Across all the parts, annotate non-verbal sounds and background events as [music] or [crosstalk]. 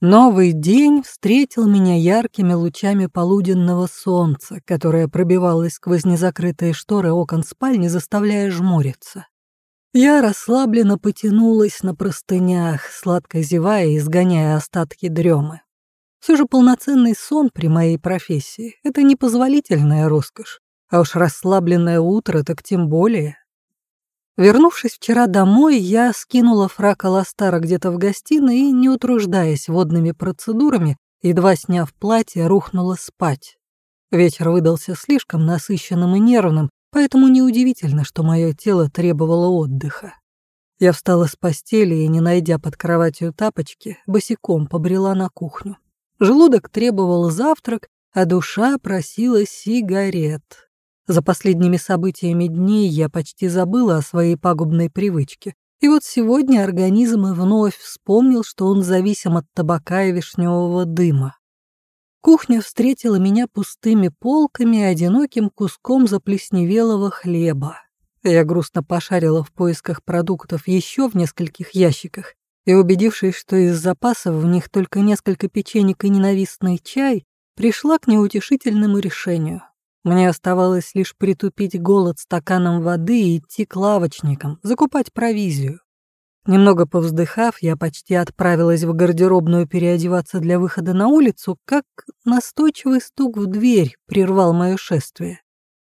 Новый день встретил меня яркими лучами полуденного солнца, которое пробивалось сквозь незакрытые шторы окон спальни, заставляя жмуриться. Я расслабленно потянулась на простынях, сладко зевая и изгоняя остатки дремы. Все же полноценный сон при моей профессии — это непозволительная роскошь, а уж расслабленное утро так тем более. Вернувшись вчера домой, я скинула фрак Аластара где-то в гостиной и, не утруждаясь водными процедурами, едва сняв платье, рухнула спать. Вечер выдался слишком насыщенным и нервным, поэтому неудивительно, что мое тело требовало отдыха. Я встала с постели и, не найдя под кроватью тапочки, босиком побрела на кухню. Желудок требовал завтрак, а душа просила сигарет. За последними событиями дней я почти забыла о своей пагубной привычке. И вот сегодня организм вновь вспомнил, что он зависим от табака и вишневого дыма. Кухня встретила меня пустыми полками и одиноким куском заплесневелого хлеба. Я грустно пошарила в поисках продуктов еще в нескольких ящиках и, убедившись, что из запасов в них только несколько печенек и ненавистный чай, пришла к неутешительному решению. Мне оставалось лишь притупить голод стаканом воды и идти к лавочникам, закупать провизию. Немного повздыхав, я почти отправилась в гардеробную переодеваться для выхода на улицу, как настойчивый стук в дверь прервал мое шествие.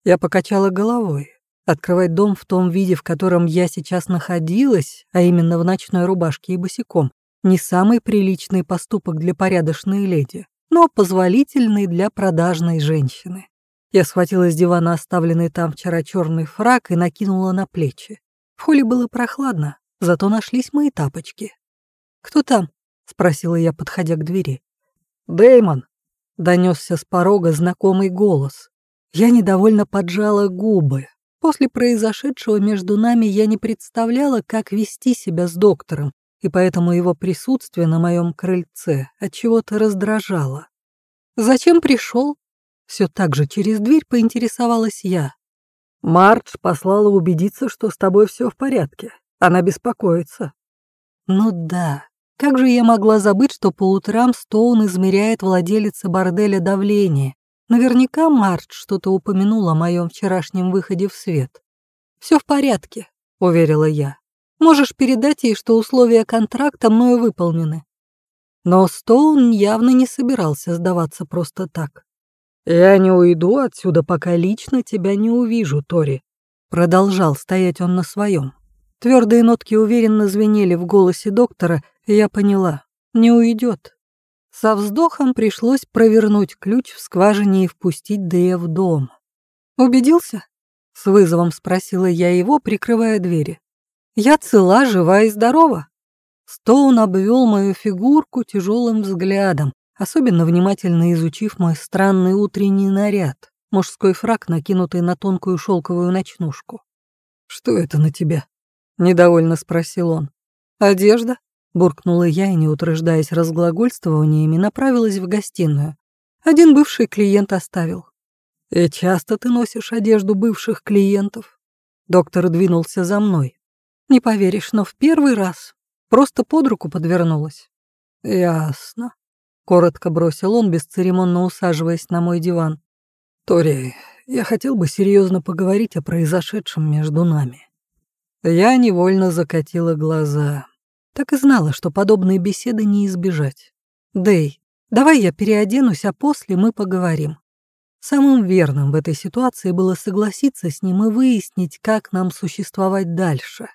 Я покачала головой. Открывать дом в том виде, в котором я сейчас находилась, а именно в ночной рубашке и босиком, не самый приличный поступок для порядочной леди, но позволительный для продажной женщины. Я схватила с дивана оставленный там вчера черный фраг и накинула на плечи. В холле было прохладно, зато нашлись мои тапочки. «Кто там?» — спросила я, подходя к двери. Дэймон! донесся с порога знакомый голос. Я недовольно поджала губы. После произошедшего между нами я не представляла, как вести себя с доктором, и поэтому его присутствие на моем крыльце от чего-то раздражало. «Зачем пришел? Все так же через дверь поинтересовалась я. Мардж послала убедиться, что с тобой все в порядке. Она беспокоится. Ну да. Как же я могла забыть, что по утрам Стоун измеряет владелице борделя давление? Наверняка Мардж что-то упомянул о моем вчерашнем выходе в свет. Все в порядке, уверила я. Можешь передать ей, что условия контракта мною выполнены. Но Стоун явно не собирался сдаваться просто так. «Я не уйду отсюда, пока лично тебя не увижу, Тори», — продолжал стоять он на своем. Твердые нотки уверенно звенели в голосе доктора, и я поняла — не уйдет. Со вздохом пришлось провернуть ключ в скважине и впустить Дэя в дом. «Убедился?» — с вызовом спросила я его, прикрывая двери. «Я цела, жива и здорова». Стоун обвел мою фигурку тяжелым взглядом, особенно внимательно изучив мой странный утренний наряд, мужской фрак, накинутый на тонкую шелковую ночнушку. «Что это на тебя?» — недовольно спросил он. «Одежда?» — буркнула я и, не утруждаясь разглагольствованиями, направилась в гостиную. Один бывший клиент оставил. «И часто ты носишь одежду бывших клиентов?» Доктор двинулся за мной. «Не поверишь, но в первый раз. Просто под руку подвернулась». «Ясно», Коротко бросил он, бесцеремонно усаживаясь на мой диван. «Тори, я хотел бы серьезно поговорить о произошедшем между нами». Я невольно закатила глаза. Так и знала, что подобные беседы не избежать. «Дэй, давай я переоденусь, а после мы поговорим». Самым верным в этой ситуации было согласиться с ним и выяснить, как нам существовать дальше.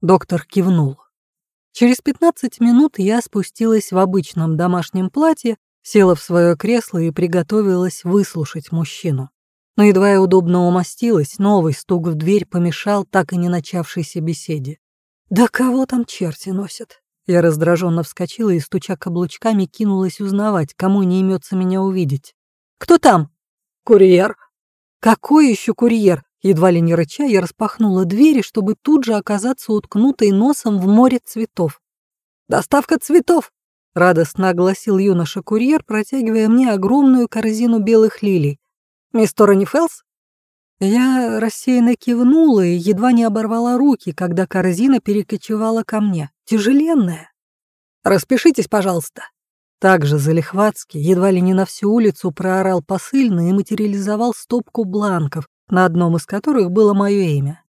Доктор кивнул. Через 15 минут я спустилась в обычном домашнем платье, села в свое кресло и приготовилась выслушать мужчину. Но едва я удобно умостилась, новый стук в дверь помешал так и не начавшейся беседе. «Да кого там черти носят?» Я раздраженно вскочила и, стуча каблучками, кинулась узнавать, кому не имется меня увидеть. «Кто там?» «Курьер». «Какой еще курьер?» Едва ли не рыча, я распахнула двери, чтобы тут же оказаться уткнутой носом в море цветов. «Доставка цветов!» — радостно огласил юноша-курьер, протягивая мне огромную корзину белых лилий. «Мистер Фелс? Я рассеянно кивнула и едва не оборвала руки, когда корзина перекочевала ко мне. Тяжеленная. «Распишитесь, пожалуйста». Также залихватски, едва ли не на всю улицу проорал посыльный и материализовал стопку бланков, на одном из которых было мое имя.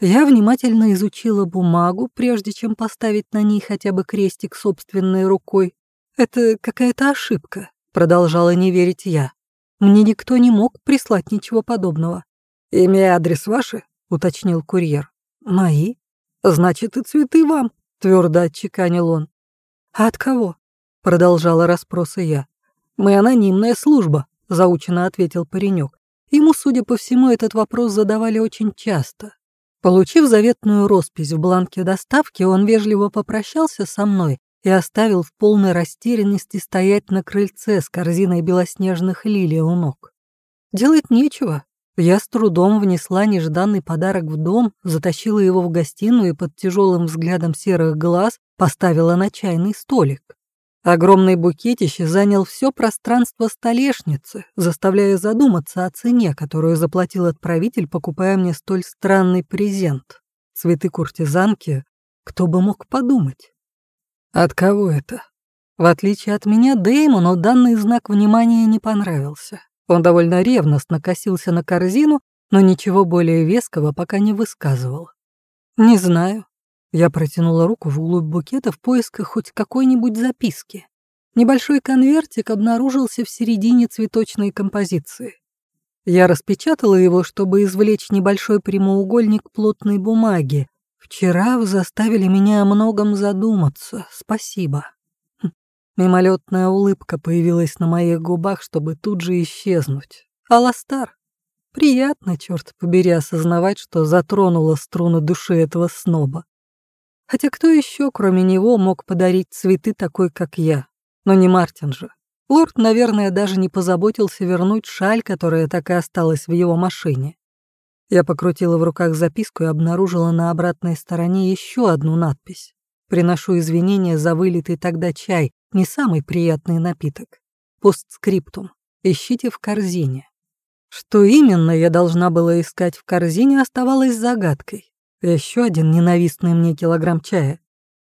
Я внимательно изучила бумагу, прежде чем поставить на ней хотя бы крестик собственной рукой. «Это какая-то ошибка», — продолжала не верить я. «Мне никто не мог прислать ничего подобного». «Имя и адрес ваши?» — уточнил курьер. «Мои?» «Значит, и цветы вам», — твердо отчеканил он. «А от кого?» — продолжала расспросы я. «Мы анонимная служба», — заучено ответил паренек. Ему, судя по всему, этот вопрос задавали очень часто. Получив заветную роспись в бланке доставки, он вежливо попрощался со мной и оставил в полной растерянности стоять на крыльце с корзиной белоснежных лилий у ног. Делать нечего. Я с трудом внесла нежданный подарок в дом, затащила его в гостиную и под тяжелым взглядом серых глаз поставила на чайный столик. Огромный букетище занял все пространство столешницы, заставляя задуматься о цене, которую заплатил отправитель, покупая мне столь странный презент. Цветы куртизанки, кто бы мог подумать. От кого это? В отличие от меня, Дэймону данный знак внимания не понравился. Он довольно ревностно косился на корзину, но ничего более веского пока не высказывал. «Не знаю», я протянула руку вглубь букета в поисках хоть какой-нибудь записки. Небольшой конвертик обнаружился в середине цветочной композиции. Я распечатала его, чтобы извлечь небольшой прямоугольник плотной бумаги. Вчера вы заставили меня о многом задуматься. Спасибо. Хм. Мимолетная улыбка появилась на моих губах, чтобы тут же исчезнуть. Аластар. Приятно, черт побери, осознавать, что затронула струну души этого сноба. Хотя кто еще, кроме него, мог подарить цветы такой, как я? Но не Мартин же. Лорд, наверное, даже не позаботился вернуть шаль, которая так и осталась в его машине. Я покрутила в руках записку и обнаружила на обратной стороне еще одну надпись. «Приношу извинения за вылитый тогда чай, не самый приятный напиток. Постскриптум. Ищите в корзине». Что именно я должна была искать в корзине, оставалось загадкой. Еще один ненавистный мне килограмм чая.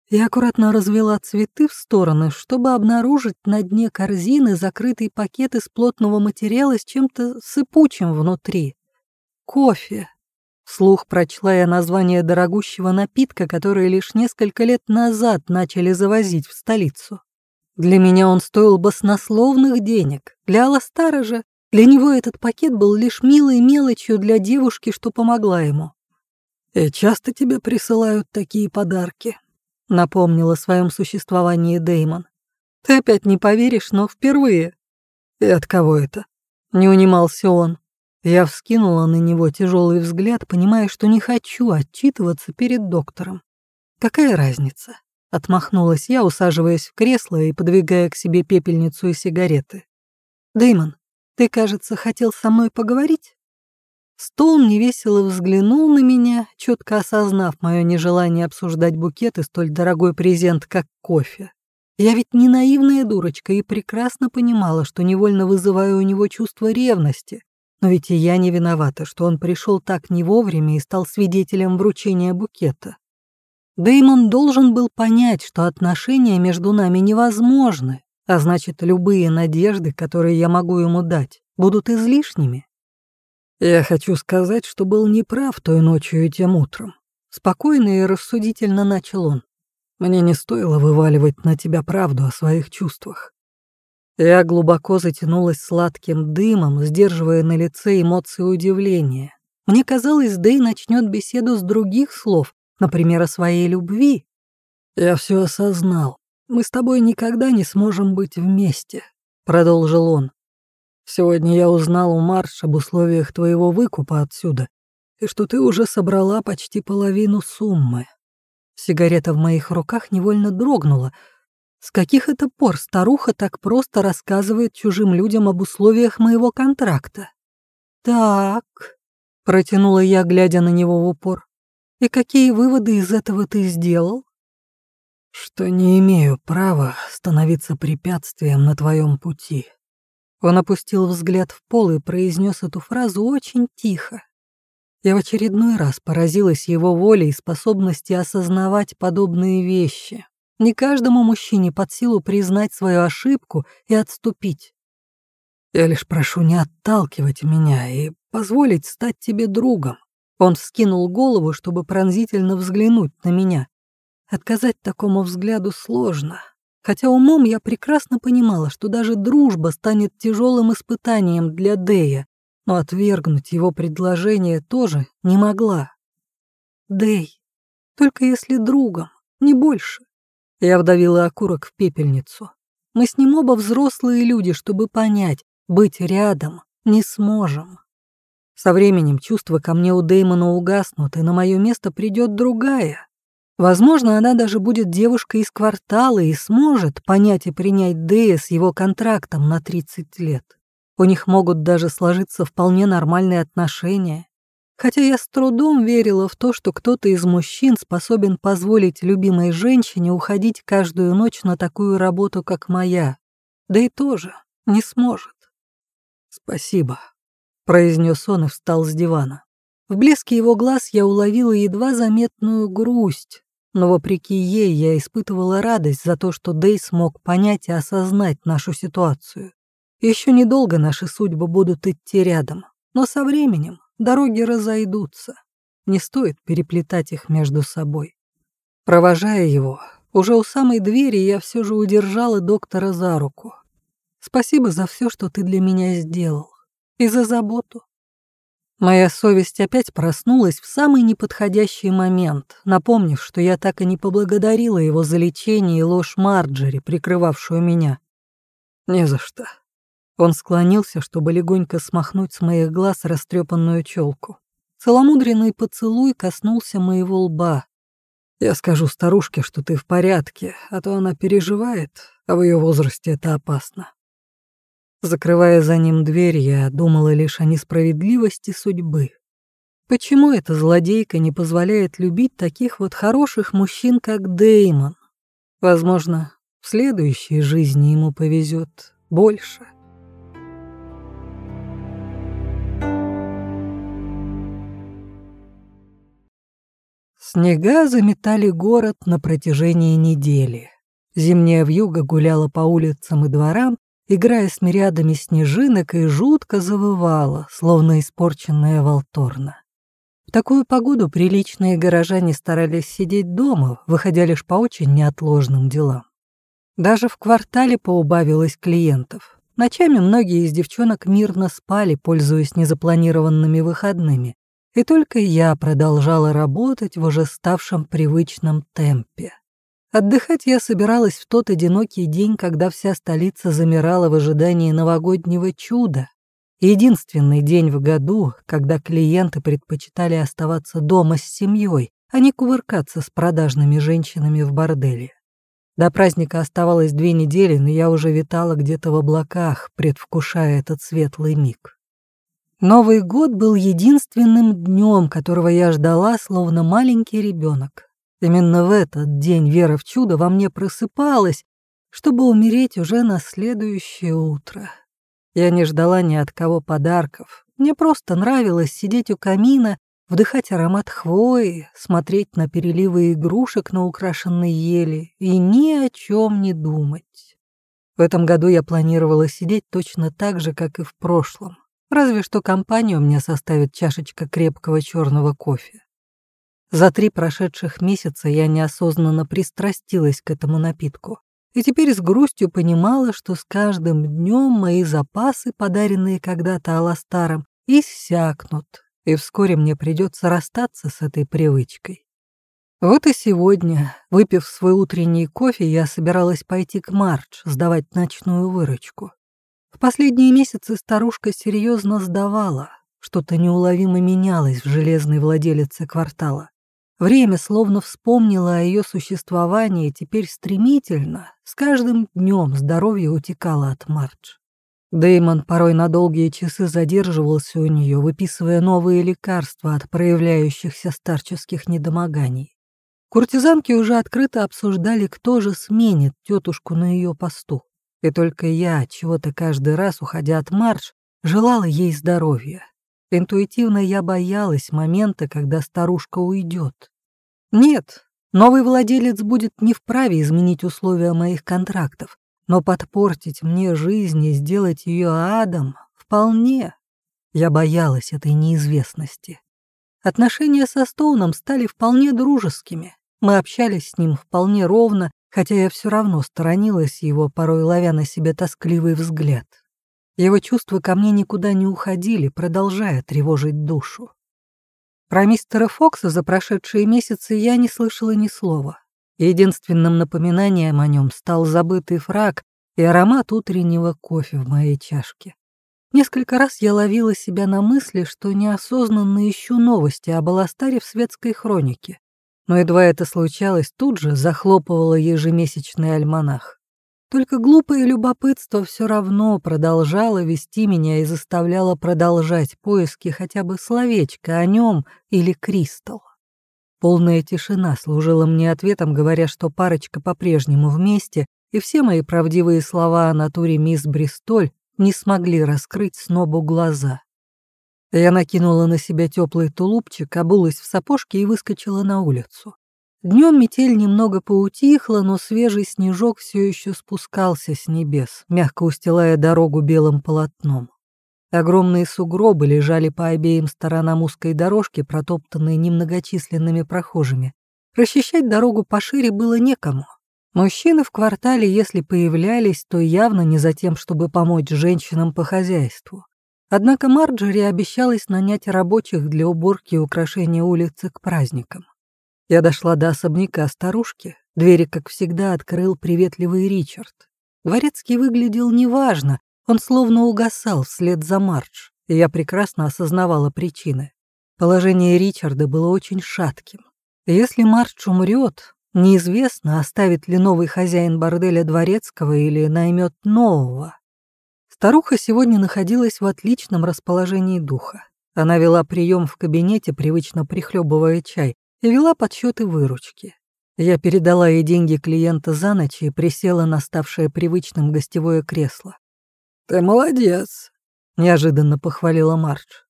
Я аккуратно развела цветы в стороны, чтобы обнаружить на дне корзины закрытый пакет из плотного материала с чем-то сыпучим внутри. Кофе. Вслух прочла я название дорогущего напитка, который лишь несколько лет назад начали завозить в столицу. Для меня он стоил баснословных денег. Для Аластара же, для него этот пакет был лишь милой мелочью для девушки, что помогла ему. «И часто тебе присылают такие подарки?» — напомнил о своем существовании Деймон. «Ты опять не поверишь, но впервые». «И от кого это?» — не унимался он. Я вскинула на него тяжелый взгляд, понимая, что не хочу отчитываться перед доктором. «Какая разница?» — отмахнулась я, усаживаясь в кресло и подвигая к себе пепельницу и сигареты. «Дэймон, ты, кажется, хотел со мной поговорить?» Стоун невесело взглянул на меня, четко осознав мое нежелание обсуждать букет и столь дорогой презент, как кофе. Я ведь не наивная дурочка и прекрасно понимала, что невольно вызываю у него чувство ревности. Но ведь и я не виновата, что он пришел так не вовремя и стал свидетелем вручения букета. Дэймон должен был понять, что отношения между нами невозможны, а значит, любые надежды, которые я могу ему дать, будут излишними. Я хочу сказать, что был неправ той ночью и тем утром. Спокойно и рассудительно начал он. Мне не стоило вываливать на тебя правду о своих чувствах. Я глубоко затянулась сладким дымом, сдерживая на лице эмоции удивления. Мне казалось, Дэй начнет беседу с других слов, например, о своей любви. Я все осознал. Мы с тобой никогда не сможем быть вместе, продолжил он. Сегодня я узнал у Марш об условиях твоего выкупа отсюда, и что ты уже собрала почти половину суммы. Сигарета в моих руках невольно дрогнула. С каких это пор старуха так просто рассказывает чужим людям об условиях моего контракта? Так, протянула я, глядя на него в упор. И какие выводы из этого ты сделал? Что не имею права становиться препятствием на твоем пути. Он опустил взгляд в пол и произнес эту фразу очень тихо. Я в очередной раз поразилась его волей и способности осознавать подобные вещи. Не каждому мужчине под силу признать свою ошибку и отступить. Я лишь прошу не отталкивать меня и позволить стать тебе другом. Он вскинул голову, чтобы пронзительно взглянуть на меня. Отказать такому взгляду сложно, хотя умом я прекрасно понимала, что даже дружба станет тяжелым испытанием для Дэя, но отвергнуть его предложение тоже не могла. Дэй, только если другом, не больше. Я вдавила окурок в пепельницу. Мы с ним оба взрослые люди, чтобы понять, быть рядом не сможем. Со временем чувства ко мне у Дэймона угаснут, и на мое место придет другая. Возможно, она даже будет девушкой из квартала и сможет понять и принять Дэя с его контрактом на 30 лет. У них могут даже сложиться вполне нормальные отношения. Хотя я с трудом верила в то, что кто-то из мужчин способен позволить любимой женщине уходить каждую ночь на такую работу, как моя. Да и тоже не сможет. «Спасибо», — произнес он и встал с дивана. В блеске его глаз я уловила едва заметную грусть, но вопреки ей я испытывала радость за то, что Дэй смог понять и осознать нашу ситуацию. Еще недолго наши судьбы будут идти рядом, но со временем дороги разойдутся. Не стоит переплетать их между собой. Провожая его, уже у самой двери я все же удержала доктора за руку. Спасибо за все, что ты для меня сделал. И за заботу. Моя совесть опять проснулась в самый неподходящий момент, напомнив, что я так и не поблагодарила его за лечение и ложь Марджери, прикрывавшую меня. «Не за что», он склонился, чтобы легонько смахнуть с моих глаз растрепанную челку. Целомудренный поцелуй коснулся моего лба. «Я скажу старушке, что ты в порядке, а то она переживает, а в ее возрасте это опасно». Закрывая за ним дверь, я думала лишь о несправедливости судьбы. Почему эта злодейка не позволяет любить таких вот хороших мужчин, как Деймон? Возможно, в следующей жизни ему повезет больше. Снега заметали город на протяжении недели. Зимняя вьюга гуляла по улицам и дворам, играя с мириадами снежинок и жутко завывала, словно испорченная волторна. В такую погоду приличные горожане старались сидеть дома, выходя лишь по очень неотложным делам. Даже в квартале поубавилось клиентов. Ночами многие из девчонок мирно спали, пользуясь незапланированными выходными, и только я продолжала работать в уже ставшем привычном темпе. Отдыхать я собиралась в тот одинокий день, когда вся столица замирала в ожидании новогоднего чуда. Единственный день в году, когда клиенты предпочитали оставаться дома с семьей, а не кувыркаться с продажными женщинами в борделе. До праздника оставалось две недели, но я уже витала где-то в облаках, предвкушая этот светлый миг. Новый год был единственным днем, которого я ждала, словно маленький ребенок. Именно в этот день вера в чудо во мне просыпалась, чтобы умереть уже на следующее утро. Я не ждала ни от кого подарков. Мне просто нравилось сидеть у камина, вдыхать аромат хвои, смотреть на переливы игрушек на украшенной ели и ни о чем не думать. В этом году я планировала сидеть точно так же, как и в прошлом. Разве что компанию мне составит чашечка крепкого черного кофе. За три прошедших месяца я неосознанно пристрастилась к этому напитку. И теперь с грустью понимала, что с каждым днем мои запасы, подаренные когда-то Аластаром, иссякнут, и вскоре мне придется расстаться с этой привычкой. Вот и сегодня, выпив свой утренний кофе, я собиралась пойти к Мардж сдавать ночную выручку. В последние месяцы старушка серьезно сдавала, что-то неуловимо менялось в железной владелице квартала. Время словно вспомнило о ее существовании, и теперь стремительно, с каждым днем здоровье утекало от Мардж. Дэймон порой на долгие часы задерживался у нее, выписывая новые лекарства от проявляющихся старческих недомоганий. Куртизанки уже открыто обсуждали, кто же сменит тетушку на ее посту. И только я, чего-то каждый раз, уходя от марш, желала ей здоровья. Интуитивно я боялась момента, когда старушка уйдет. Нет, Новый владелец будет не вправе изменить условия моих контрактов, но подпортить мне жизнь и сделать ее адом вполне. Я боялась этой неизвестности. Отношения со Стоуном стали вполне дружескими. Мы общались с ним вполне ровно, хотя я все равно сторонилась его, порой ловя на себе тоскливый взгляд. Его чувства ко мне никуда не уходили, продолжая тревожить душу. Про мистера Фокса за прошедшие месяцы я не слышала ни слова. Единственным напоминанием о нем стал забытый фраг и аромат утреннего кофе в моей чашке. Несколько раз я ловила себя на мысли, что неосознанно ищу новости об Аластаре в светской хронике. Но едва это случалось, тут же захлопывала ежемесячный альманах. Только глупое любопытство все равно продолжало вести меня и заставляло продолжать поиски хотя бы словечко о нем или Кристал. Полная тишина служила мне ответом, говоря, что парочка по-прежнему вместе, и все мои правдивые слова о натуре мисс Бристоль не смогли раскрыть снобу глаза. Я накинула на себя теплый тулупчик, обулась в сапожки и выскочила на улицу. Днем метель немного поутихла, но свежий снежок все еще спускался с небес, мягко устилая дорогу белым полотном. Огромные сугробы лежали по обеим сторонам узкой дорожки, протоптанной немногочисленными прохожими. Расчищать дорогу пошире было некому. Мужчины в квартале, если появлялись, то явно не за тем, чтобы помочь женщинам по хозяйству. Однако Марджори обещалась нанять рабочих для уборки и украшения улицы к праздникам. Я дошла до особняка старушки. Двери, как всегда, открыл приветливый Ричард. Дворецкий выглядел неважно, он словно угасал вслед за Мардж, и я прекрасно осознавала причины. Положение Ричарда было очень шатким. Если Мардж умрет, неизвестно, оставит ли новый хозяин борделя дворецкого или наймет нового. Старуха сегодня находилась в отличном расположении духа. Она вела прием в кабинете, привычно прихлебывая чай, и вела подсчеты выручки. Я передала ей деньги клиента за ночь и присела на ставшее привычным гостевое кресло. «Ты молодец», — неожиданно похвалила Мардж.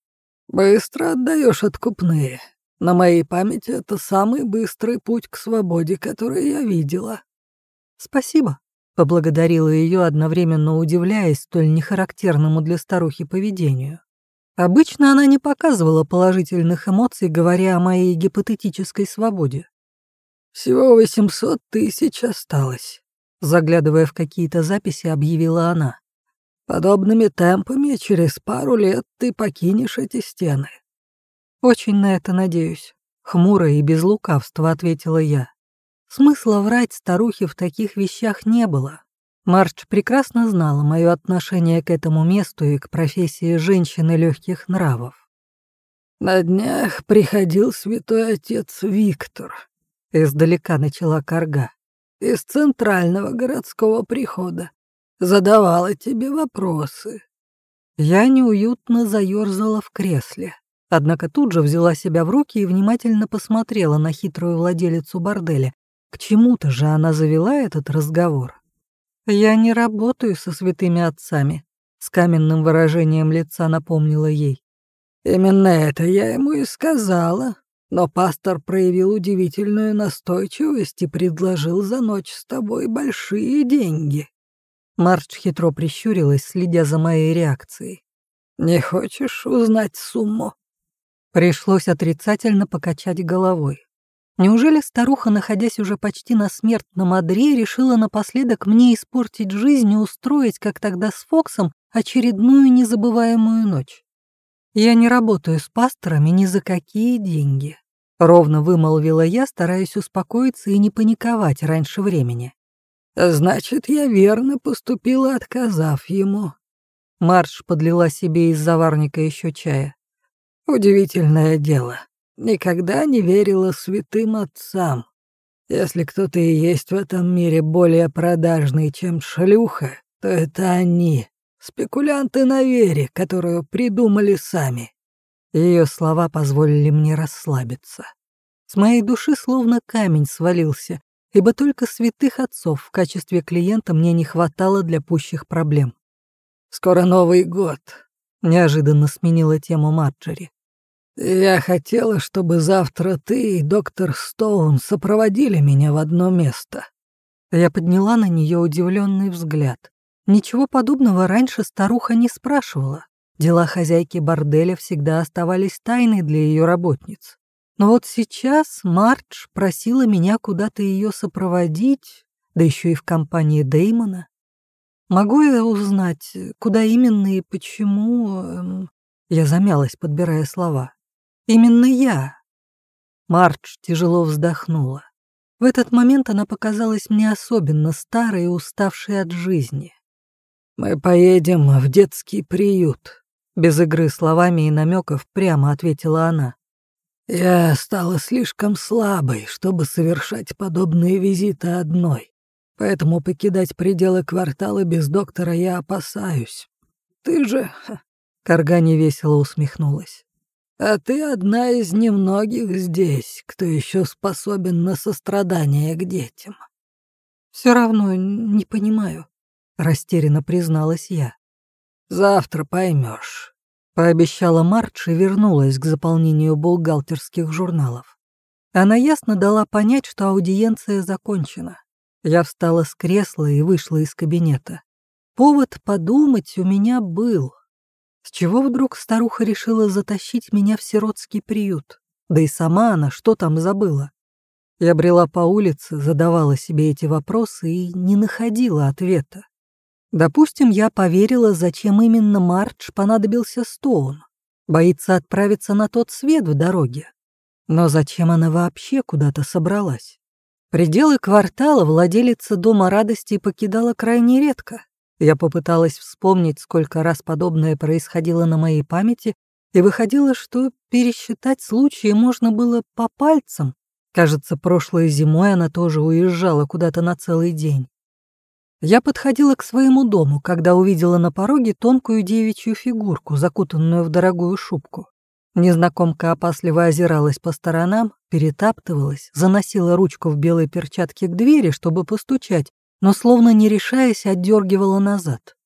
«Быстро отдаешь откупные. На моей памяти это самый быстрый путь к свободе, который я видела». «Спасибо», — поблагодарила ее, одновременно удивляясь столь нехарактерному для старухи поведению. Обычно она не показывала положительных эмоций, говоря о моей гипотетической свободе. «Всего восемьсот тысяч осталось», — заглядывая в какие-то записи, объявила она. «Подобными темпами через пару лет ты покинешь эти стены». «Очень на это надеюсь», — хмуро и без лукавства ответила я. Смысла врать старухе в таких вещах не было. Марч прекрасно знала мое отношение к этому месту и к профессии женщины легких нравов. «На днях приходил святой отец Виктор», — издалека начала Карга, «из центрального городского прихода. Задавала тебе вопросы». Я неуютно заерзала в кресле, однако тут же взяла себя в руки и внимательно посмотрела на хитрую владелицу борделя. К чему-то же она завела этот разговор. «Я не работаю со святыми отцами», — с каменным выражением лица напомнила ей. «Именно это я ему и сказала. Но пастор проявил удивительную настойчивость и предложил за ночь с тобой большие деньги». Марч хитро прищурилась, следя за моей реакцией. «Не хочешь узнать сумму?» Пришлось отрицательно покачать головой. Неужели старуха, находясь уже почти на смертном одре, решила напоследок мне испортить жизнь и устроить, как тогда с Фоксом, очередную незабываемую ночь? Я не работаю с пасторами ни за какие деньги. Ровно вымолвила я, стараясь успокоиться и не паниковать раньше времени. «Значит, я верно поступила, отказав ему». Марш подлила себе из заварника еще чая. «Удивительное дело никогда не верила святым отцам. Если кто-то и есть в этом мире более продажный, чем шлюха, то это они, спекулянты на вере, которую придумали сами. Ее слова позволили мне расслабиться. С моей души словно камень свалился, ибо только святых отцов в качестве клиента мне не хватало для пущих проблем. «Скоро Новый год», — неожиданно сменила тему Марджери. «Я хотела, чтобы завтра ты и доктор Стоун сопроводили меня в одно место». Я подняла на нее удивленный взгляд. Ничего подобного раньше старуха не спрашивала. Дела хозяйки борделя всегда оставались тайной для ее работниц. Но вот сейчас Мардж просила меня куда-то ее сопроводить, да еще и в компании Деймона. Могу я узнать, куда именно и почему... Эм... Я замялась, подбирая слова. Именно я. Мардж тяжело вздохнула. В этот момент она показалась мне особенно старой и уставшей от жизни. «Мы поедем в детский приют», — без игры словами и намеков прямо ответила она. Я стала слишком слабой, чтобы совершать подобные визиты одной, поэтому покидать пределы квартала без доктора я опасаюсь. Ты же...» Каргани весело усмехнулась. «А ты одна из немногих здесь, кто еще способен на сострадание к детям». Все равно не понимаю», — растерянно призналась я. «Завтра поймешь. Пообещала Мардж и вернулась к заполнению бухгалтерских журналов. Она ясно дала понять, что аудиенция закончена. Я встала с кресла и вышла из кабинета. Повод подумать у меня был. С чего вдруг старуха решила затащить меня в сиротский приют? Да и сама она что там забыла? Я брела по улице, задавала себе эти вопросы и не находила ответа. Допустим, я поверила, зачем именно Мардж понадобился Стоун. Боится отправиться на тот свет в дороге. Но зачем она вообще куда-то собралась? Пределы квартала владелица Дома радости покидала крайне редко. Я попыталась вспомнить, сколько раз подобное происходило на моей памяти, и выходило, что пересчитать случаи можно было по пальцам. Кажется, прошлой зимой она тоже уезжала куда-то на целый день. Я подходила к своему дому, когда увидела на пороге тонкую девичью фигурку, закутанную в дорогую шубку. Незнакомка опасливо озиралась по сторонам, перетаптывалась, заносила ручку в белой перчатке к двери, чтобы постучать, но, словно не решаясь, отдергивала назад.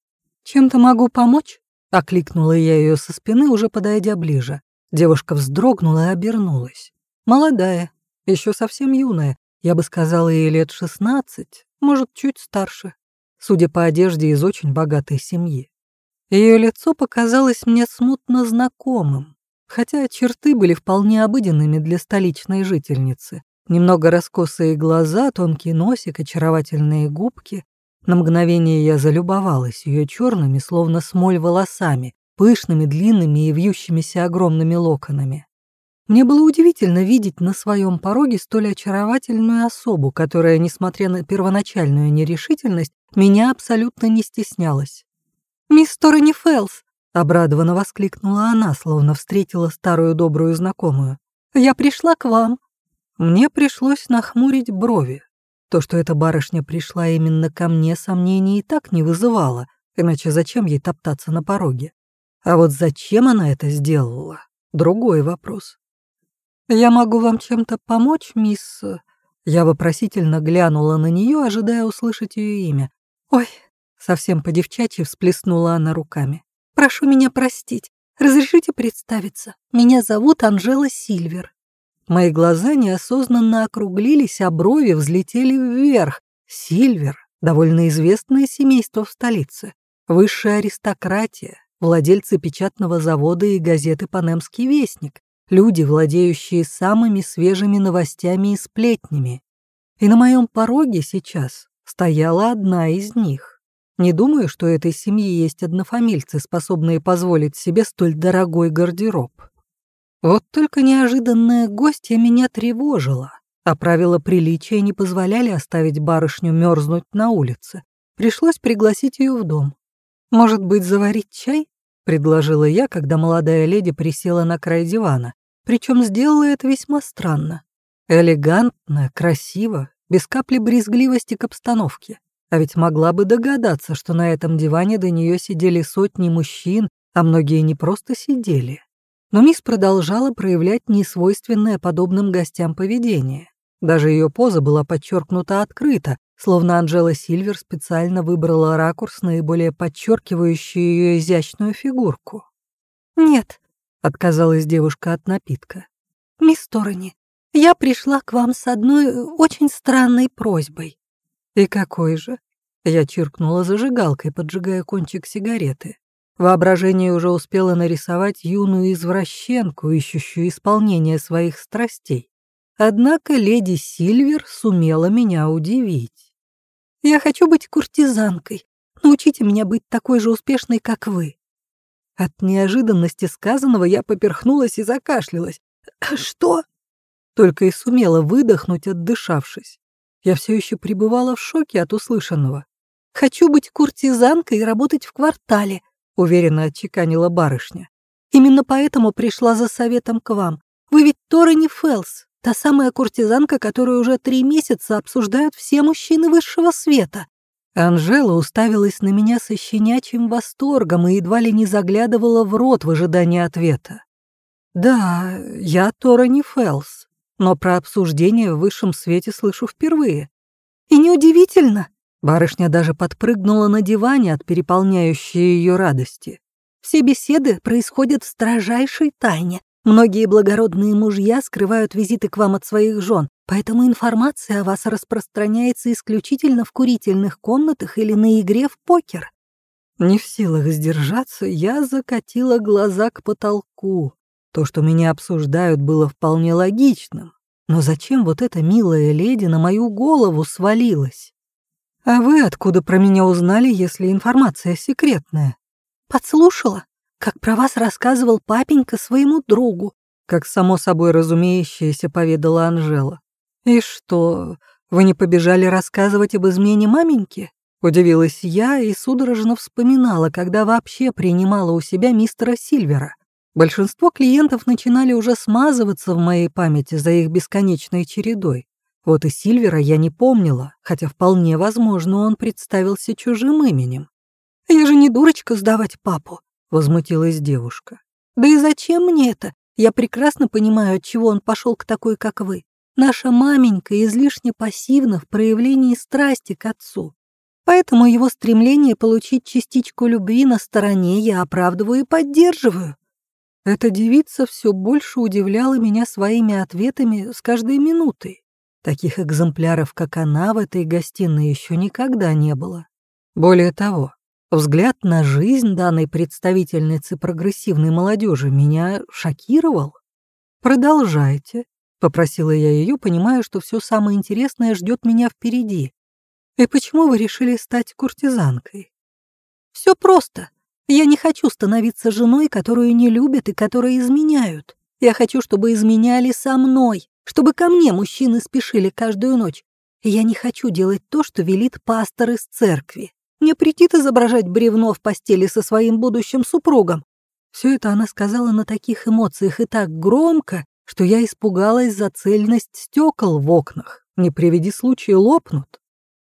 «Чем-то могу помочь?» — окликнула я ее со спины, уже подойдя ближе. Девушка вздрогнула и обернулась. Молодая, еще совсем юная, я бы сказала, ей лет шестнадцать, может, чуть старше судя по одежде из очень богатой семьи. Ее лицо показалось мне смутно знакомым, хотя черты были вполне обыденными для столичной жительницы. Немного раскосые глаза, тонкий носик, очаровательные губки. На мгновение я залюбовалась ее черными, словно смоль волосами, пышными, длинными и вьющимися огромными локонами. Мне было удивительно видеть на своем пороге столь очаровательную особу, которая, несмотря на первоначальную нерешительность, меня абсолютно не стеснялась. «Мисс Торрени Фелс!» — обрадованно воскликнула она, словно встретила старую добрую знакомую. «Я пришла к вам». Мне пришлось нахмурить брови. То, что эта барышня пришла именно ко мне, сомнений и так не вызывало, иначе зачем ей топтаться на пороге? А вот зачем она это сделала? Другой вопрос. «Я могу вам чем-то помочь, мисс...» Я вопросительно глянула на нее, ожидая услышать ее имя. «Ой», — совсем по-девчачьи всплеснула она руками. «Прошу меня простить. Разрешите представиться. Меня зовут Анжела Сильвер». Мои глаза неосознанно округлились, а брови взлетели вверх. Сильвер — довольно известное семейство в столице. Высшая аристократия, владельцы печатного завода и газеты «Панемский вестник», люди, владеющие самыми свежими новостями и сплетнями. И на моем пороге сейчас стояла одна из них. Не думаю, что этой семьи есть однофамильцы, способные позволить себе столь дорогой гардероб. Вот только неожиданная гостья меня тревожила, а правила приличия не позволяли оставить барышню мерзнуть на улице. Пришлось пригласить ее в дом. «Может быть, заварить чай?» — предложила я, когда молодая леди присела на край дивана. Причем сделала это весьма странно. Элегантно, красиво, без капли брезгливости к обстановке. А ведь могла бы догадаться, что на этом диване до нее сидели сотни мужчин, а многие не просто сидели. Но мисс продолжала проявлять несвойственное подобным гостям поведение. Даже ее поза была подчеркнута открыто, словно Анжела Сильвер специально выбрала ракурс, наиболее подчеркивающий ее изящную фигурку. «Нет», — отказалась девушка от напитка. «Мисс Торони, я пришла к вам с одной очень странной просьбой». «И какой же?» Я чиркнула зажигалкой, поджигая кончик сигареты. Воображение уже успело нарисовать юную извращенку, ищущую исполнение своих страстей. Однако леди Сильвер сумела меня удивить. «Я хочу быть куртизанкой. Научите меня быть такой же успешной, как вы». От неожиданности сказанного я поперхнулась и закашлялась. «Что?» Только и сумела выдохнуть, отдышавшись. Я все еще пребывала в шоке от услышанного. «Хочу быть куртизанкой и работать в квартале», — уверенно отчеканила барышня. «Именно поэтому пришла за советом к вам. Вы ведь Торрени Фелс, та самая куртизанка, которую уже три месяца обсуждают все мужчины высшего света». Анжела уставилась на меня со щенячьим восторгом и едва ли не заглядывала в рот в ожидании ответа. «Да, я Торрени Фелс, но про обсуждение в высшем свете слышу впервые». «И неудивительно», Барышня даже подпрыгнула на диване от переполняющей ее радости. Все беседы происходят в строжайшей тайне. Многие благородные мужья скрывают визиты к вам от своих жен, поэтому информация о вас распространяется исключительно в курительных комнатах или на игре в покер. Не в силах сдержаться, я закатила глаза к потолку. То, что меня обсуждают, было вполне логичным. Но зачем вот эта милая леди на мою голову свалилась? «А вы откуда про меня узнали, если информация секретная?» «Подслушала, как про вас рассказывал папенька своему другу», как само собой разумеющееся поведала Анжела. «И что, вы не побежали рассказывать об измене маменьки?» Удивилась я и судорожно вспоминала, когда вообще принимала у себя мистера Сильвера. Большинство клиентов начинали уже смазываться в моей памяти за их бесконечной чередой. Вот и Сильвера я не помнила, хотя вполне возможно, он представился чужим именем. «Я же не дурочка сдавать папу», — возмутилась девушка. «Да и зачем мне это? Я прекрасно понимаю, от чего он пошел к такой, как вы. Наша маменька излишне пассивна в проявлении страсти к отцу. Поэтому его стремление получить частичку любви на стороне я оправдываю и поддерживаю». Эта девица все больше удивляла меня своими ответами с каждой минутой. Таких экземпляров, как она, в этой гостиной еще никогда не было. Более того, взгляд на жизнь данной представительницы прогрессивной молодежи меня шокировал. «Продолжайте», — попросила я ее, понимая, что все самое интересное ждет меня впереди. «И почему вы решили стать куртизанкой?» «Все просто. Я не хочу становиться женой, которую не любят и которой изменяют. Я хочу, чтобы изменяли со мной чтобы ко мне мужчины спешили каждую ночь. Я не хочу делать то, что велит пастор из церкви. Мне претит изображать бревно в постели со своим будущим супругом. Все это она сказала на таких эмоциях и так громко, что я испугалась за цельность стекол в окнах. Не приведи случая лопнут.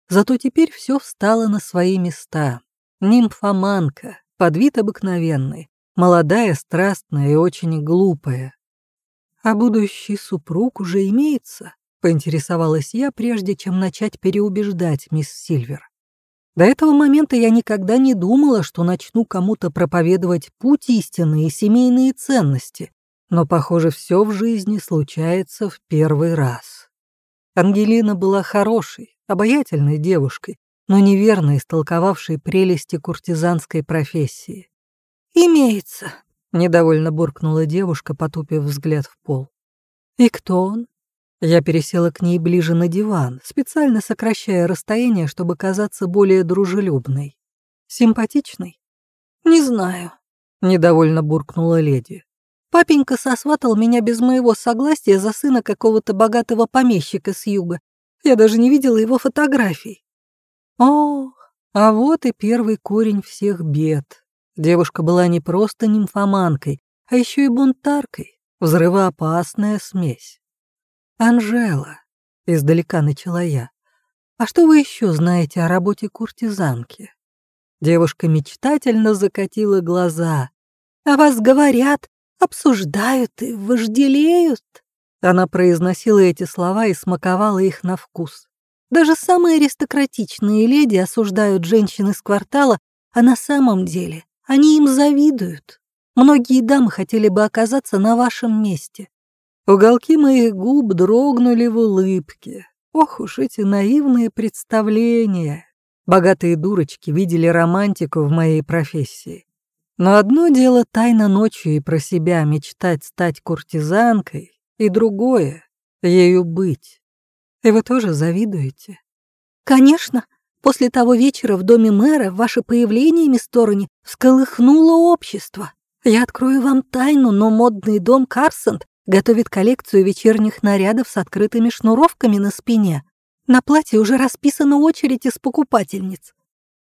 Зато теперь все встало на свои места. Нимфоманка, под вид обыкновенный, молодая, страстная и очень глупая. «А будущий супруг уже имеется?» — поинтересовалась я, прежде чем начать переубеждать мисс Сильвер. До этого момента я никогда не думала, что начну кому-то проповедовать путь истины и семейные ценности, но, похоже, все в жизни случается в первый раз. Ангелина была хорошей, обаятельной девушкой, но неверно истолковавшей прелести куртизанской профессии. «Имеется», Недовольно буркнула девушка, потупив взгляд в пол. «И кто он?» Я пересела к ней ближе на диван, специально сокращая расстояние, чтобы казаться более дружелюбной. «Симпатичный?» «Не знаю», — недовольно буркнула леди. «Папенька сосватал меня без моего согласия за сына какого-то богатого помещика с юга. Я даже не видела его фотографий». «Ох, а вот и первый корень всех бед», Девушка была не просто нимфоманкой, а еще и бунтаркой, взрывоопасная смесь. «Анжела», — издалека начала я, — «а что вы еще знаете о работе куртизанки?» Девушка мечтательно закатила глаза. «О вас говорят, обсуждают и вожделеют». Она произносила эти слова и смаковала их на вкус. Даже самые аристократичные леди осуждают женщин из квартала, а на самом деле они им завидуют. Многие дамы хотели бы оказаться на вашем месте. Уголки моих губ дрогнули в улыбке. Ох уж эти наивные представления. Богатые дурочки видели романтику в моей профессии. Но одно дело тайно ночью и про себя мечтать стать куртизанкой, и другое — ею быть. И вы тоже завидуете? Конечно. После того вечера в доме мэра ваше появление, мисс Торони, всколыхнуло общество. Я открою вам тайну, но модный дом Карсент готовит коллекцию вечерних нарядов с открытыми шнуровками на спине. На платье уже расписана очередь из покупательниц.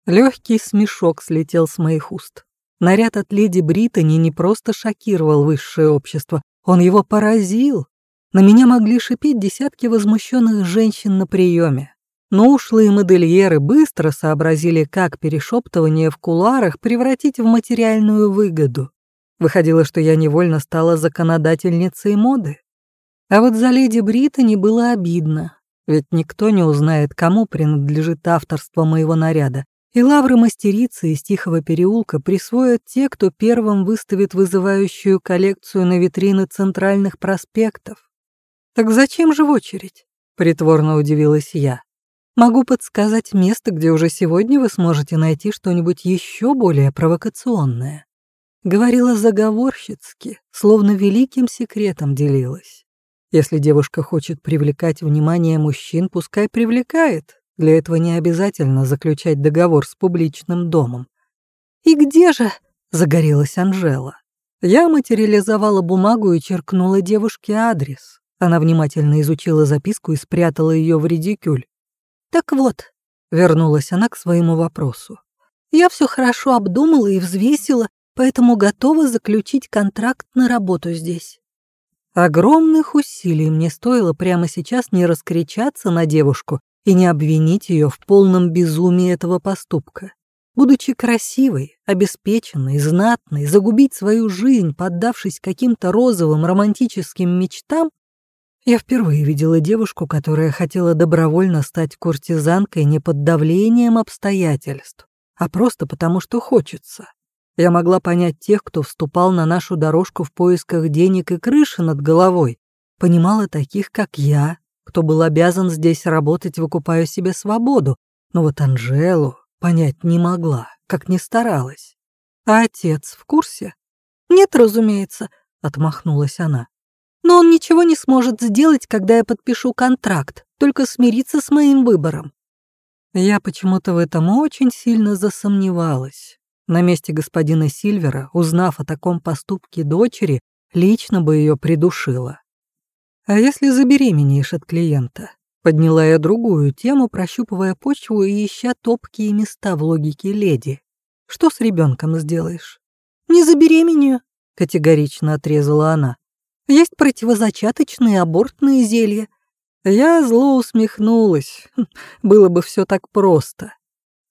Легкий смешок слетел с моих уст. Наряд от леди Британи не просто шокировал высшее общество, он его поразил. На меня могли шипеть десятки возмущенных женщин на приеме. Но ушлые модельеры быстро сообразили, как перешептывание в куларах превратить в материальную выгоду. Выходило, что я невольно стала законодательницей моды. А вот за леди Британи было обидно, ведь никто не узнает, кому принадлежит авторство моего наряда, и лавры мастерицы из Тихого переулка присвоят те, кто первым выставит вызывающую коллекцию на витрины центральных проспектов. «Так зачем же в очередь?» — притворно удивилась я. «Могу подсказать место, где уже сегодня вы сможете найти что-нибудь еще более провокационное». Говорила заговорщицки, словно великим секретом делилась. Если девушка хочет привлекать внимание мужчин, пускай привлекает. Для этого не обязательно заключать договор с публичным домом. «И где же?» — загорелась Анжела. Я материализовала бумагу и черкнула девушке адрес. Она внимательно изучила записку и спрятала ее в редикюль. «Так вот», — вернулась она к своему вопросу, «я все хорошо обдумала и взвесила, поэтому готова заключить контракт на работу здесь». Огромных усилий мне стоило прямо сейчас не раскричаться на девушку и не обвинить ее в полном безумии этого поступка. Будучи красивой, обеспеченной, знатной, загубить свою жизнь, поддавшись каким-то розовым романтическим мечтам, я впервые видела девушку, которая хотела добровольно стать куртизанкой не под давлением обстоятельств, а просто потому, что хочется. Я могла понять тех, кто вступал на нашу дорожку в поисках денег и крыши над головой, понимала таких, как я, кто был обязан здесь работать, выкупая себе свободу, но вот Анжелу понять не могла, как ни старалась. А отец в курсе? Нет, разумеется, отмахнулась она. Но он ничего не сможет сделать, когда я подпишу контракт, только смириться с моим выбором. Я почему-то в этом очень сильно засомневалась. На месте господина Сильвера, узнав о таком поступке дочери, лично бы ее придушила. А если забеременеешь от клиента? Подняла я другую тему, прощупывая почву и ища топкие места в логике леди. Что с ребенком сделаешь? Не забеременею, категорично отрезала она. Есть противозачаточные абортные зелья. Я зло усмехнулась. [laughs] Было бы все так просто.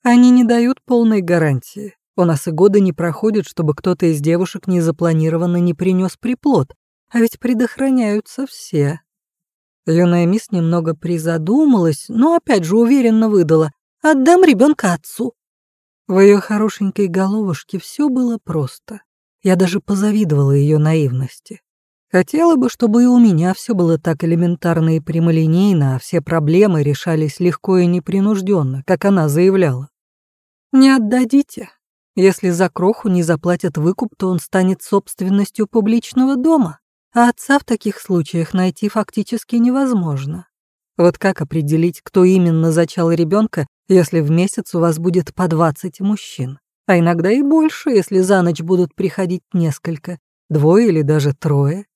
Они не дают полной гарантии. У нас и года не проходит, чтобы кто-то из девушек незапланированно не принес приплод. А ведь предохраняются все. Юная мисс немного призадумалась, но опять же уверенно выдала. «Отдам ребенка отцу». В ее хорошенькой головушке все было просто. Я даже позавидовала ее наивности. Хотела бы, чтобы и у меня все было так элементарно и прямолинейно, а все проблемы решались легко и непринужденно, как она заявляла. Не отдадите. Если за кроху не заплатят выкуп, то он станет собственностью публичного дома, а отца в таких случаях найти фактически невозможно. Вот как определить, кто именно зачал ребенка, если в месяц у вас будет по 20 мужчин? А иногда и больше, если за ночь будут приходить несколько, двое или даже трое.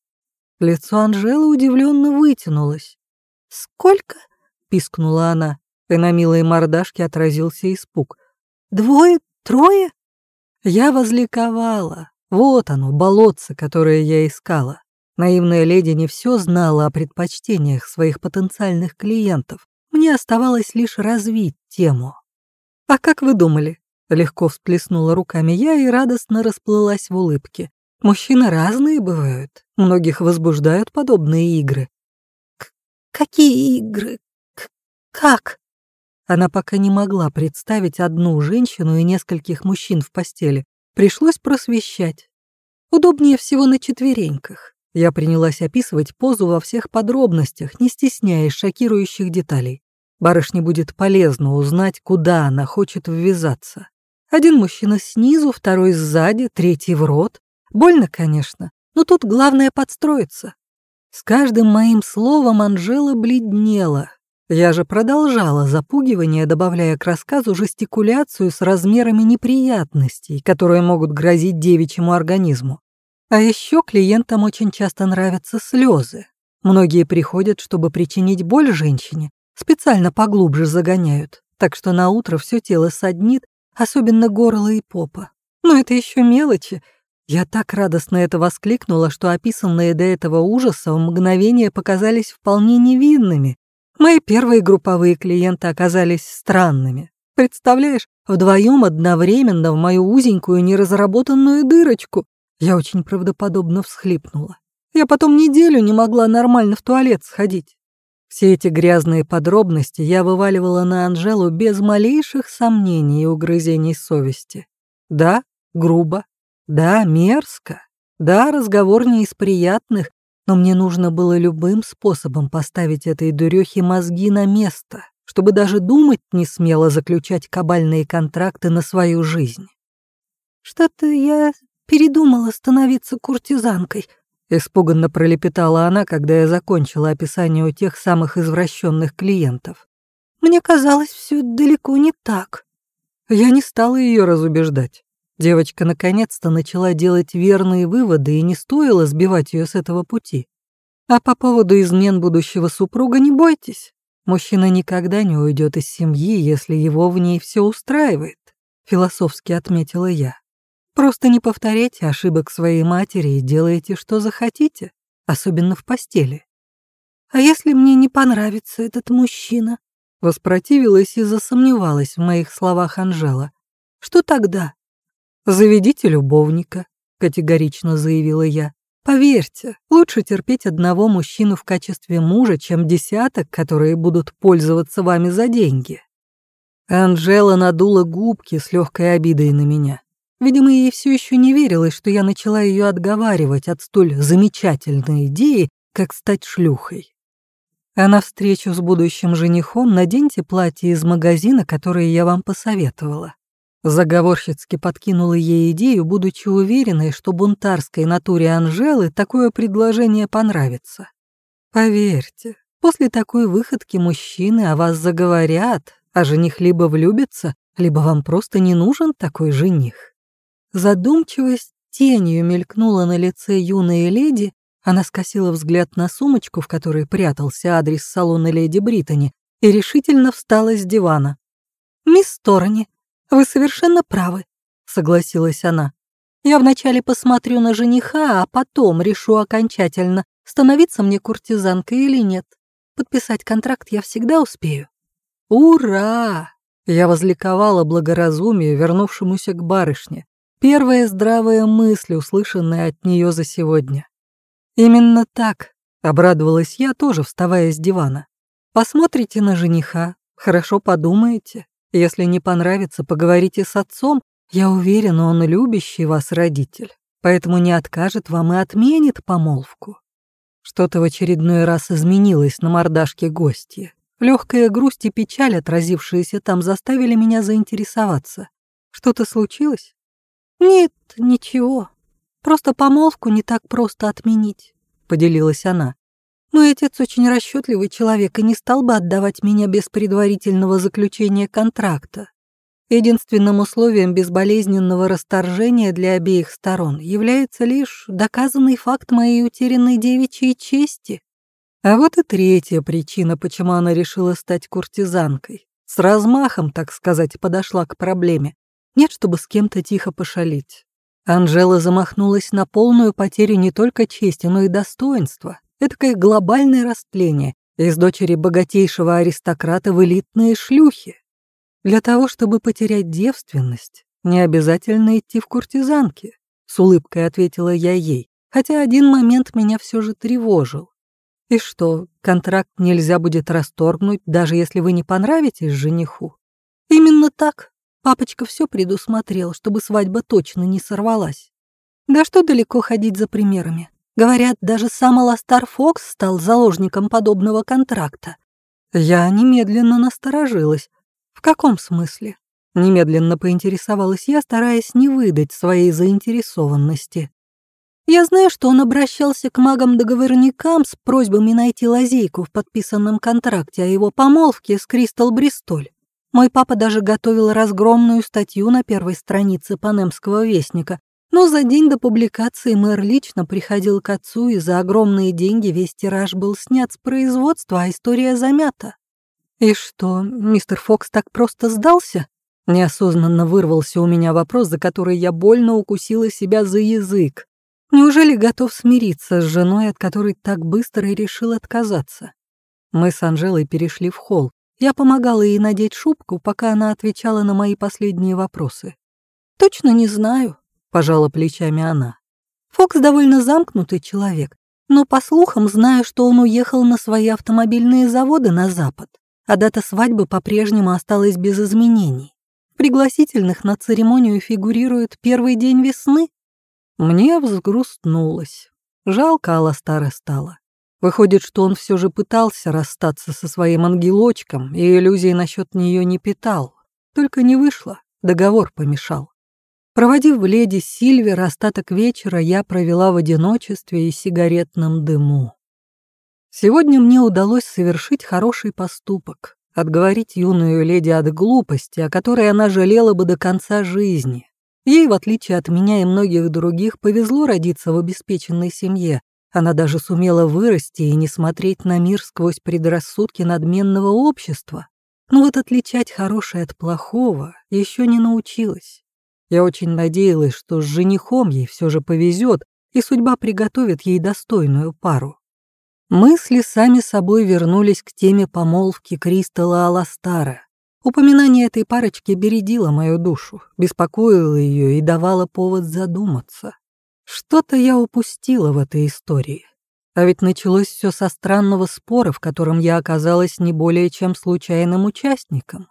Лицо Анжелы удивленно вытянулось. «Сколько?» — пискнула она, и на милой мордашке отразился испуг. «Двое? Трое?» Я возликовала. Вот оно, болотце, которое я искала. Наивная леди не все знала о предпочтениях своих потенциальных клиентов. Мне оставалось лишь развить тему. «А как вы думали?» Легко всплеснула руками я и радостно расплылась в улыбке. Мужчины разные бывают. Многих возбуждают подобные игры. К «Какие игры? К как?» Она пока не могла представить одну женщину и нескольких мужчин в постели. Пришлось просвещать. Удобнее всего на четвереньках. Я принялась описывать позу во всех подробностях, не стесняясь шокирующих деталей. Барышне будет полезно узнать, куда она хочет ввязаться. Один мужчина снизу, второй сзади, третий в рот. Больно, конечно, но тут главное подстроиться. С каждым моим словом Анжела бледнела. Я же продолжала запугивание, добавляя к рассказу жестикуляцию с размерами неприятностей, которые могут грозить девичьему организму. А еще клиентам очень часто нравятся слезы. Многие приходят, чтобы причинить боль женщине, специально поглубже загоняют, так что на утро все тело саднит, особенно горло и попа. Но это еще мелочи. Я так радостно это воскликнула, что описанные до этого ужаса в мгновение показались вполне невинными. Мои первые групповые клиенты оказались странными. Представляешь, вдвоем одновременно в мою узенькую неразработанную дырочку. Я очень правдоподобно всхлипнула. Я потом неделю не могла нормально в туалет сходить. Все эти грязные подробности я вываливала на Анжелу без малейших сомнений и угрызений совести. Да, грубо. Да, мерзко. Да, разговор не из приятных, но мне нужно было любым способом поставить этой дурехе мозги на место, чтобы даже думать не смело заключать кабальные контракты на свою жизнь. «Что-то я передумала становиться куртизанкой», — испуганно пролепетала она, когда я закончила описание у тех самых извращенных клиентов. «Мне казалось, все далеко не так». Я не стала ее разубеждать. Девочка наконец-то начала делать верные выводы, и не стоило сбивать ее с этого пути. А по поводу измен будущего супруга не бойтесь. Мужчина никогда не уйдет из семьи, если его в ней все устраивает, философски отметила я. Просто не повторяйте ошибок своей матери и делайте, что захотите, особенно в постели. А если мне не понравится этот мужчина? Воспротивилась и засомневалась в моих словах Анжела. Что тогда? Заведите любовника, категорично заявила я. Поверьте, лучше терпеть одного мужчину в качестве мужа, чем десяток, которые будут пользоваться вами за деньги. Анжела надула губки с легкой обидой на меня. Видимо, ей все еще не верилось, что я начала ее отговаривать от столь замечательной идеи, как стать шлюхой. А на встречу с будущим женихом наденьте платье из магазина, которое я вам посоветовала. Заговорщицки подкинула ей идею, будучи уверенной, что бунтарской натуре Анжелы такое предложение понравится. Поверьте, после такой выходки мужчины о вас заговорят, а жених либо влюбится, либо вам просто не нужен такой жених. Задумчивость тенью мелькнула на лице юной леди, она скосила взгляд на сумочку, в которой прятался адрес салона леди Британи, и решительно встала с дивана. «Мисс Торни, вы совершенно правы», — согласилась она. «Я вначале посмотрю на жениха, а потом решу окончательно, становиться мне куртизанкой или нет. Подписать контракт я всегда успею». «Ура!» Я возликовала благоразумию, вернувшемуся к барышне. Первая здравая мысль, услышанная от нее за сегодня. Именно так, обрадовалась я, тоже вставая с дивана. Посмотрите на жениха, хорошо подумаете. Если не понравится, поговорите с отцом. Я уверена, он любящий вас родитель, поэтому не откажет вам и отменит помолвку. Что-то в очередной раз изменилось на мордашке гостья. Легкая грусть и печаль, отразившиеся там, заставили меня заинтересоваться. Что-то случилось? «Нет, ничего. Просто помолвку не так просто отменить», — поделилась она. «Мой отец очень расчетливый человек и не стал бы отдавать меня без предварительного заключения контракта. Единственным условием безболезненного расторжения для обеих сторон является лишь доказанный факт моей утерянной девичьей чести. А вот и третья причина, почему она решила стать куртизанкой. С размахом, так сказать, подошла к проблеме. Нет, чтобы с кем-то тихо пошалить. Анжела замахнулась на полную потерю не только чести, но и достоинства. Этакое глобальное растление из дочери богатейшего аристократа в элитные шлюхи. Для того, чтобы потерять девственность, не обязательно идти в куртизанки, с улыбкой ответила я ей, хотя один момент меня все же тревожил. И что, контракт нельзя будет расторгнуть, даже если вы не понравитесь жениху? Именно так, Папочка все предусмотрел, чтобы свадьба точно не сорвалась. Да что далеко ходить за примерами. Говорят, даже сам Аластар Фокс стал заложником подобного контракта. Я немедленно насторожилась. В каком смысле? Немедленно поинтересовалась я, стараясь не выдать своей заинтересованности. Я знаю, что он обращался к магам-договорникам с просьбами найти лазейку в подписанном контракте о его помолвке с Кристал Бристоль. Мой папа даже готовил разгромную статью на первой странице Панемского вестника, но за день до публикации мэр лично приходил к отцу, и за огромные деньги весь тираж был снят с производства, а история замята. «И что, мистер Фокс так просто сдался?» Неосознанно вырвался у меня вопрос, за который я больно укусила себя за язык. Неужели готов смириться с женой, от которой так быстро и решил отказаться? Мы с Анжелой перешли в холл. Я помогала ей надеть шубку, пока она отвечала на мои последние вопросы. «Точно не знаю», — пожала плечами она. «Фокс довольно замкнутый человек, но, по слухам, знаю, что он уехал на свои автомобильные заводы на запад, а дата свадьбы по-прежнему осталась без изменений пригласительных на церемонию фигурирует первый день весны. Мне взгрустнулось. Жалко Аластара стало. Выходит, что он все же пытался расстаться со своим ангелочком и иллюзий насчет нее не питал. Только не вышло, договор помешал. Проводив в леди Сильвер остаток вечера, я провела в одиночестве и сигаретном дыму. Сегодня мне удалось совершить хороший поступок отговорить юную леди от глупости, о которой она жалела бы до конца жизни. Ей, в отличие от меня и многих других, повезло родиться в обеспеченной семье. Она даже сумела вырасти и не смотреть на мир сквозь предрассудки надменного общества. Но вот отличать хорошее от плохого еще не научилась. Я очень надеялась, что с женихом ей все же повезет, и судьба приготовит ей достойную пару. Мысли сами собой вернулись к теме помолвки Кристалла Аластара. Упоминание этой парочки бередило мою душу, беспокоило ее и давало повод задуматься. Что-то я упустила в этой истории. А ведь началось все со странного спора, в котором я оказалась не более чем случайным участником.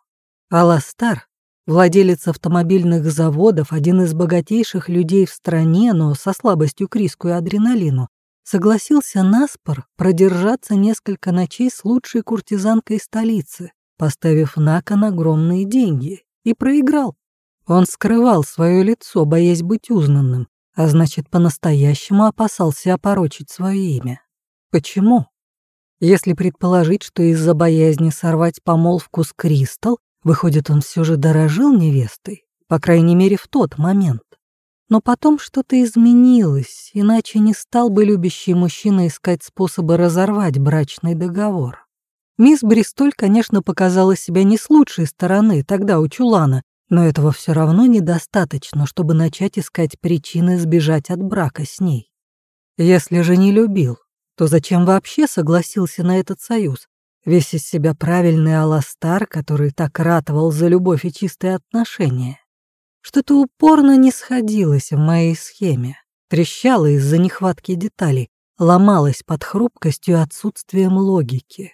Аластар, владелец автомобильных заводов, один из богатейших людей в стране, но со слабостью к риску и адреналину, согласился наспор продержаться несколько ночей с лучшей куртизанкой столицы, поставив на кон огромные деньги, и проиграл. Он скрывал свое лицо, боясь быть узнанным, а значит, по-настоящему опасался опорочить свое имя. Почему? Если предположить, что из-за боязни сорвать помолвку с Кристал, выходит, он все же дорожил невестой, по крайней мере, в тот момент. Но потом что-то изменилось, иначе не стал бы любящий мужчина искать способы разорвать брачный договор. Мисс Бристоль, конечно, показала себя не с лучшей стороны тогда у Чулана, но этого все равно недостаточно, чтобы начать искать причины сбежать от брака с ней. Если же не любил, то зачем вообще согласился на этот союз? Весь из себя правильный Аластар, который так ратовал за любовь и чистые отношения. Что-то упорно не сходилось в моей схеме, трещало из-за нехватки деталей, ломалось под хрупкостью и отсутствием логики.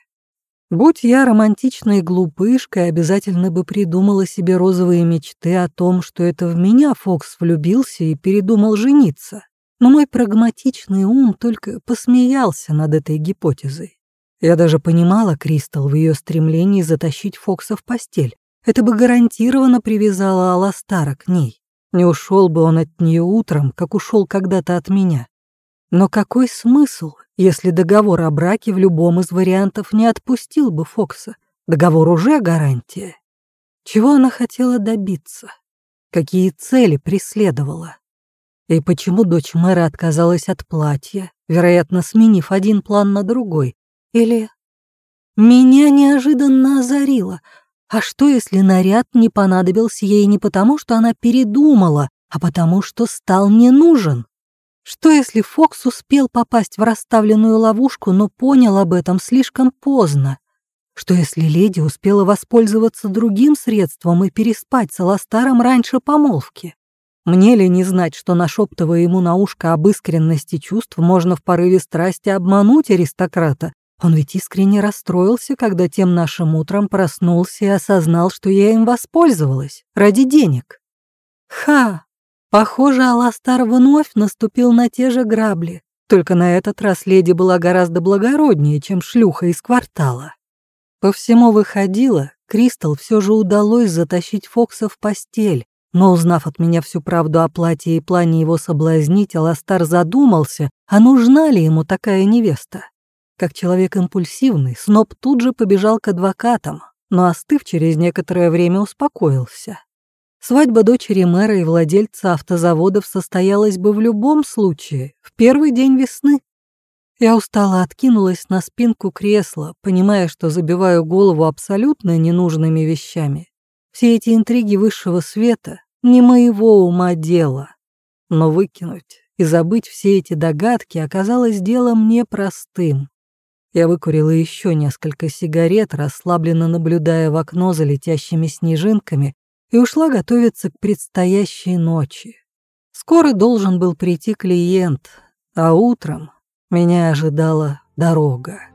Будь я романтичной глупышкой, обязательно бы придумала себе розовые мечты о том, что это в меня Фокс влюбился и передумал жениться. Но мой прагматичный ум только посмеялся над этой гипотезой. Я даже понимала Кристал в ее стремлении затащить Фокса в постель, это бы гарантированно привязало Аластара к ней. Не ушел бы он от нее утром, как ушел когда-то от меня. Но какой смысл, если договор о браке в любом из вариантов не отпустил бы Фокса? Договор уже гарантия. Чего она хотела добиться? Какие цели преследовала? И почему дочь мэра отказалась от платья, вероятно, сменив один план на другой? Или... Меня неожиданно озарило — а что, если наряд не понадобился ей не потому, что она передумала, а потому, что стал не нужен? Что, если Фокс успел попасть в расставленную ловушку, но понял об этом слишком поздно? Что, если леди успела воспользоваться другим средством и переспать с Аластаром раньше помолвки? Мне ли не знать, что, нашептывая ему на ушко об искренности чувств, можно в порыве страсти обмануть аристократа, он ведь искренне расстроился, когда тем нашим утром проснулся и осознал, что я им воспользовалась ради денег. Ха! Похоже, Аластар вновь наступил на те же грабли, только на этот раз леди была гораздо благороднее, чем шлюха из квартала. По всему выходило, Кристал все же удалось затащить Фокса в постель, но, узнав от меня всю правду о платье и плане его соблазнить, Аластар задумался, а нужна ли ему такая невеста. Как человек импульсивный, Сноб тут же побежал к адвокатам, но, остыв через некоторое время, успокоился. Свадьба дочери мэра и владельца автозаводов состоялась бы в любом случае, в первый день весны. Я устало откинулась на спинку кресла, понимая, что забиваю голову абсолютно ненужными вещами. Все эти интриги высшего света не моего ума дело. Но выкинуть и забыть все эти догадки оказалось делом непростым. Я выкурила еще несколько сигарет, расслабленно наблюдая в окно за летящими снежинками, и ушла готовиться к предстоящей ночи. Скоро должен был прийти клиент, а утром меня ожидала дорога.